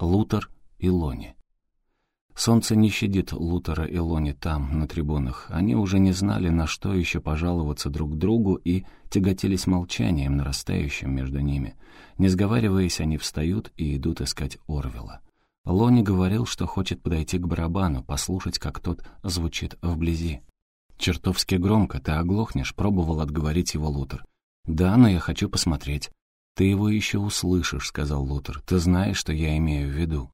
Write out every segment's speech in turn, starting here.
Лутер и Лони. Солнце не щадит Лутера и Лони там, на трибунах. Они уже не знали, на что еще пожаловаться друг другу и тяготились молчанием, нарастающим между ними. Не сговариваясь, они встают и идут искать Орвела. Лони говорил, что хочет подойти к барабану, послушать, как тот звучит вблизи. «Чертовски громко, ты оглохнешь», — пробовал отговорить его Лутер. «Да, но я хочу посмотреть». «Ты его еще услышишь», — сказал Лутер. «Ты знаешь, что я имею в виду».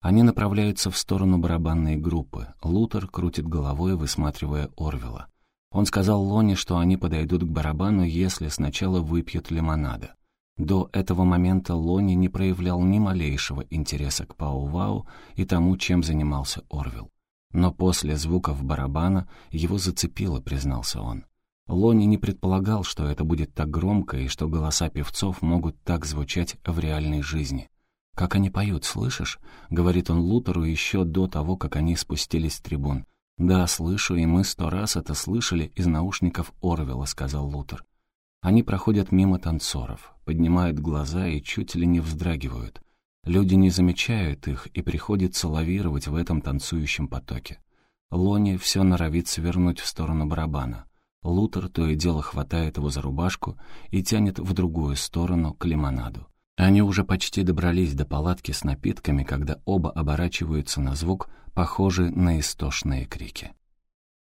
Они направляются в сторону барабанной группы. Лутер крутит головой, высматривая Орвела. Он сказал Лоне, что они подойдут к барабану, если сначала выпьют лимонада. До этого момента Лони не проявлял ни малейшего интереса к Пау-Вау и тому, чем занимался Орвел. Но после звуков барабана его зацепило, признался он. Лони не предполагал, что это будет так громко и что голоса певцов могут так звучать в реальной жизни. «Как они поют, слышишь?» — говорит он Лутеру еще до того, как они спустились с трибун. «Да, слышу, и мы сто раз это слышали из наушников Орвела», — сказал Лутер. Они проходят мимо танцоров, поднимают глаза и чуть ли не вздрагивают. Люди не замечают их, и приходится лавировать в этом танцующем потоке. Лони все норовит свернуть в сторону барабана. Лутер то и дело хватает его за рубашку и тянет в другую сторону к лимонаду. Они уже почти добрались до палатки с напитками, когда оба оборачиваются на звук, похожий на истошные крики.